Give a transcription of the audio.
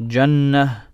جنة.